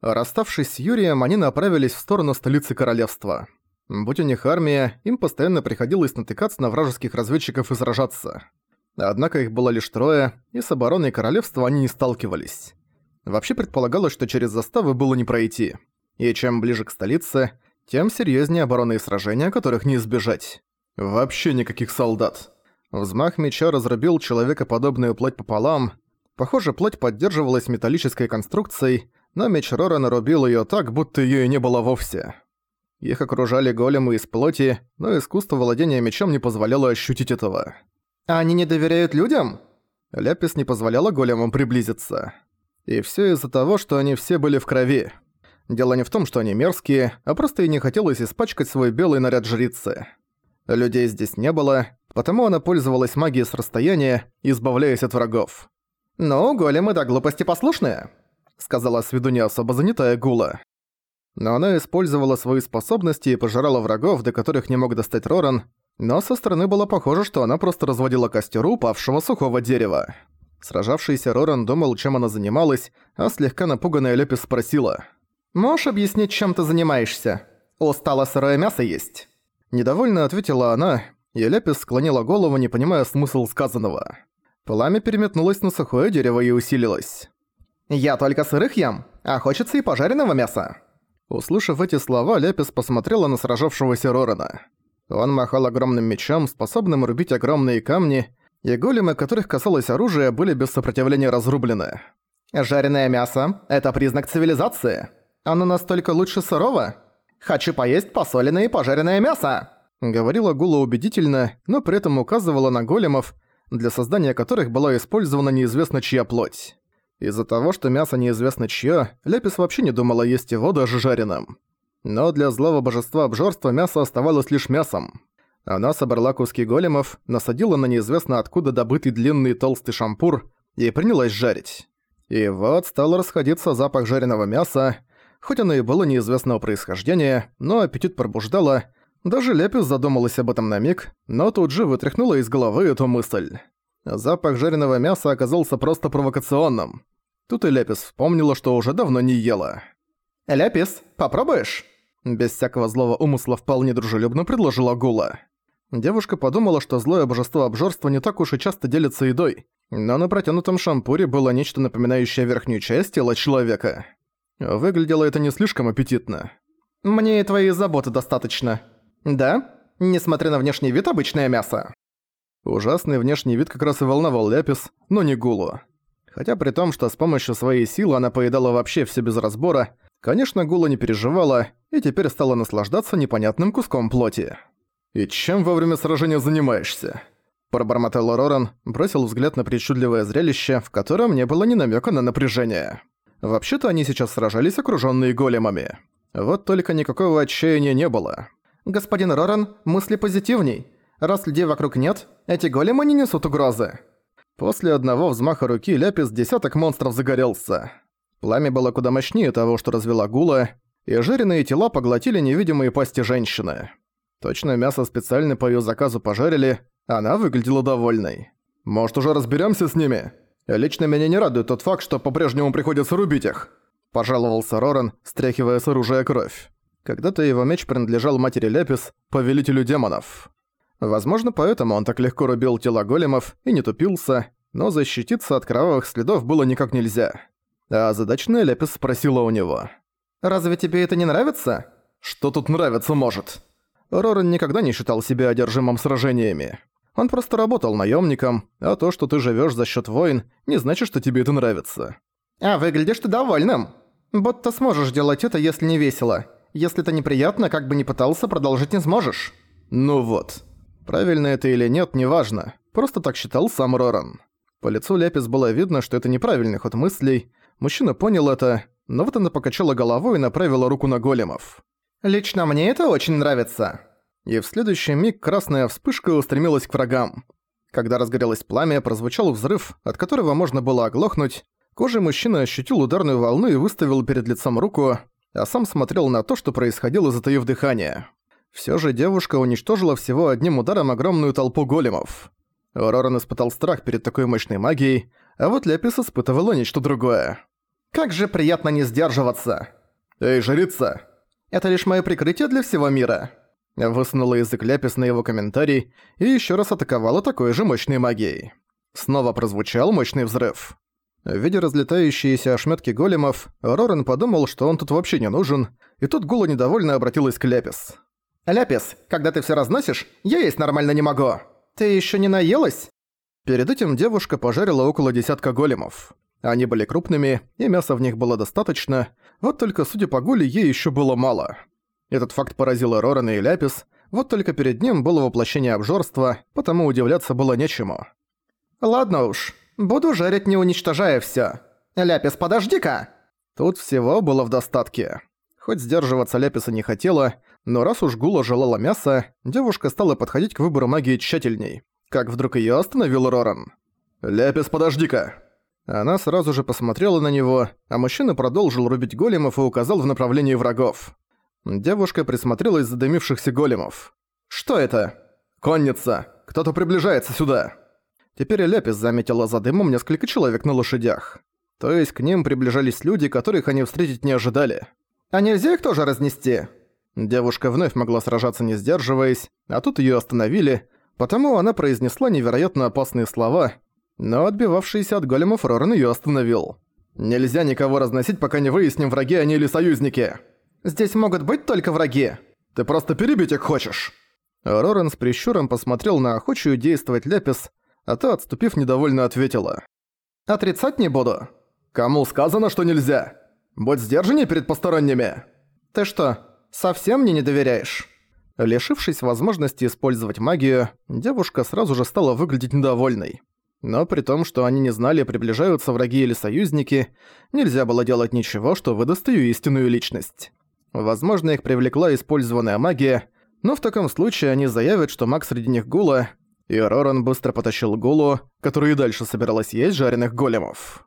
Расставшись с Юрием, они направились в сторону столицы королевства. Будь у них армия, им постоянно приходилось натыкаться на вражеских разведчиков и сражаться. Однако их было лишь трое, и с обороной королевства они не сталкивались. Вообще предполагалось, что через заставы было не пройти. И чем ближе к столице, тем серьезнее оборонные сражения, которых не избежать. Вообще никаких солдат. Взмах меча разрубил человекоподобную плоть пополам. Похоже, плоть поддерживалась металлической конструкцией, но меч Рора нарубил её так, будто её и не было вовсе. Их окружали големы из плоти, но искусство владения мечом не позволяло ощутить этого. «А они не доверяют людям?» Ляпис не позволяла големам приблизиться. И всё из-за того, что они все были в крови. Дело не в том, что они мерзкие, а просто ей не хотелось испачкать свой белый наряд жрицы. Людей здесь не было, потому она пользовалась магией с расстояния, избавляясь от врагов. «Ну, големы до глупости послушные», — сказала с виду не особо занятая Гула. Но она использовала свои способности и пожирала врагов, до которых не мог достать Роран, но со стороны было похоже, что она просто разводила костер упавшего сухого дерева. Сражавшийся Роран думал, чем она занималась, а слегка напуганная Лепис спросила. «Можешь объяснить, чем ты занимаешься? Устала сырое мясо есть?» Недовольно ответила она, и Лепис склонила голову, не понимая смысл сказанного. Пламя переметнулось на сухое дерево и усилилось. «Я только сырых ем, а хочется и пожаренного мяса». Услышав эти слова, Лепис посмотрела на сражавшегося Рорана. Он махал огромным мечом, способным рубить огромные камни, и големы, которых касалось оружия, были без сопротивления разрублены. «Жареное мясо – это признак цивилизации. Оно настолько лучше сырого? Хочу поесть посоленное и пожаренное мясо!» Говорила Гула убедительно, но при этом указывала на големов, для создания которых была использована неизвестно чья плоть. Из-за того, что мясо неизвестно чье, Лепис вообще не думала есть его даже жареным. Но для злого божества обжорства мясо оставалось лишь мясом. Она собрала куски големов, насадила на неизвестно откуда добытый длинный толстый шампур и принялась жарить. И вот стал расходиться запах жареного мяса, хоть оно и было неизвестного происхождения, но аппетит пробуждало, даже Лепис задумалась об этом на миг, но тут же вытряхнула из головы эту мысль. Запах жареного мяса оказался просто провокационным. Тут и Лепис вспомнила, что уже давно не ела. «Лепис, попробуешь?» Без всякого злого умысла вполне дружелюбно предложила Гула. Девушка подумала, что злое божество обжорства не так уж и часто делится едой, но на протянутом шампуре было нечто напоминающее верхнюю часть тела человека. Выглядело это не слишком аппетитно. «Мне и твоей заботы достаточно. Да? Несмотря на внешний вид, обычное мясо». Ужасный внешний вид как раз и волновал Ляпис, но не Гулу. Хотя при том, что с помощью своей силы она поедала вообще все без разбора, конечно, Гула не переживала и теперь стала наслаждаться непонятным куском плоти. «И чем во время сражения занимаешься?» Пробормотал Роран, бросил взгляд на причудливое зрелище, в котором не было ни намека на напряжение. Вообще-то они сейчас сражались окружённые големами. Вот только никакого отчаяния не было. «Господин Роран, мысли позитивней. Раз людей вокруг нет, эти големы не несут угрозы». После одного взмаха руки Ляпис десяток монстров загорелся. Пламя было куда мощнее того, что развела Гула, и жареные тела поглотили невидимые пасти женщины. Точное мясо специально по её заказу пожарили, она выглядела довольной. «Может, уже разберёмся с ними? Лично меня не радует тот факт, что по-прежнему приходится рубить их», – пожаловался Роран, стряхивая с оружия кровь. Когда-то его меч принадлежал матери Лепис, повелителю демонов. Возможно, поэтому он так легко рубил тела големов и не тупился, но защититься от кровавых следов было никак нельзя. А задачная Лепис спросила у него. «Разве тебе это не нравится?» «Что тут нравится может?» Роран никогда не считал себя одержимым сражениями. Он просто работал наемником, а то, что ты живешь за счет войн, не значит, что тебе это нравится. «А выглядишь ты довольным. Будто сможешь делать это, если не весело. Если это неприятно, как бы ни пытался, продолжить не сможешь». Ну вот. Правильно это или нет, неважно. Просто так считал сам Роран. По лицу Ляпис было видно, что это неправильный ход мыслей. Мужчина понял это, но вот она покачала головой и направила руку на големов. «Лично мне это очень нравится». И в следующий миг красная вспышка устремилась к врагам. Когда разгорелось пламя, прозвучал взрыв, от которого можно было оглохнуть. Кожей мужчина ощутил ударную волну и выставил перед лицом руку, а сам смотрел на то, что происходило, затаив дыхание. Всё же девушка уничтожила всего одним ударом огромную толпу големов. Роран испытал страх перед такой мощной магией, а вот Лепис испытывала нечто другое. Как же приятно не сдерживаться. Эй, жрица! Это лишь мое прикрытие для всего мира. Высунула язык Ляпис на его комментарий и еще раз атаковала такой же мощной магией. Снова прозвучал мощный взрыв. Видя разлетающиеся ошметки големов, Рорен подумал, что он тут вообще не нужен, и тут Гула недовольно обратилась к Ляпис. «Ляпис, когда ты все разносишь, я есть нормально не могу. Ты еще не наелась?» Перед этим девушка пожарила около десятка големов. Они были крупными, и мяса в них было достаточно, вот только, судя по Гуле, ей еще было мало. Этот факт поразил Рорена и Ляпис, вот только перед ним было воплощение обжорства, потому удивляться было нечему. «Ладно уж, буду жарить, не уничтожая всё. Ляпис, подожди-ка!» Тут всего было в достатке. Хоть сдерживаться Ляписа не хотела, но раз уж Гула желала мяса, девушка стала подходить к выбору магии тщательней. Как вдруг её остановил Роран. «Ляпис, подожди-ка!» Она сразу же посмотрела на него, а мужчина продолжил рубить големов и указал в направлении врагов. Девушка присмотрелась за дымившихся големов. «Что это?» «Конница! Кто-то приближается сюда!» Теперь Ляпис заметила за дымом несколько человек на лошадях. То есть к ним приближались люди, которых они встретить не ожидали. «А нельзя их тоже разнести?» Девушка вновь могла сражаться не сдерживаясь, а тут её остановили, потому она произнесла невероятно опасные слова, но отбивавшийся от големов Роран её остановил. «Нельзя никого разносить, пока не выясним, враги они или союзники!» «Здесь могут быть только враги!» «Ты просто перебить их хочешь!» Роран с прищуром посмотрел на охочую действовать Ляпис, а та, отступив, недовольно ответила. «Отрицать не буду». «Кому сказано, что нельзя? Будь сдержанней перед посторонними». «Ты что, совсем мне не доверяешь?» Лишившись возможности использовать магию, девушка сразу же стала выглядеть недовольной. Но при том, что они не знали, приближаются враги или союзники, нельзя было делать ничего, что выдаст её истинную личность. Возможно, их привлекла использованная магия, но в таком случае они заявят, что маг среди них Гула, и Роран быстро потащил Гулу, которая и дальше собиралась есть жареных големов.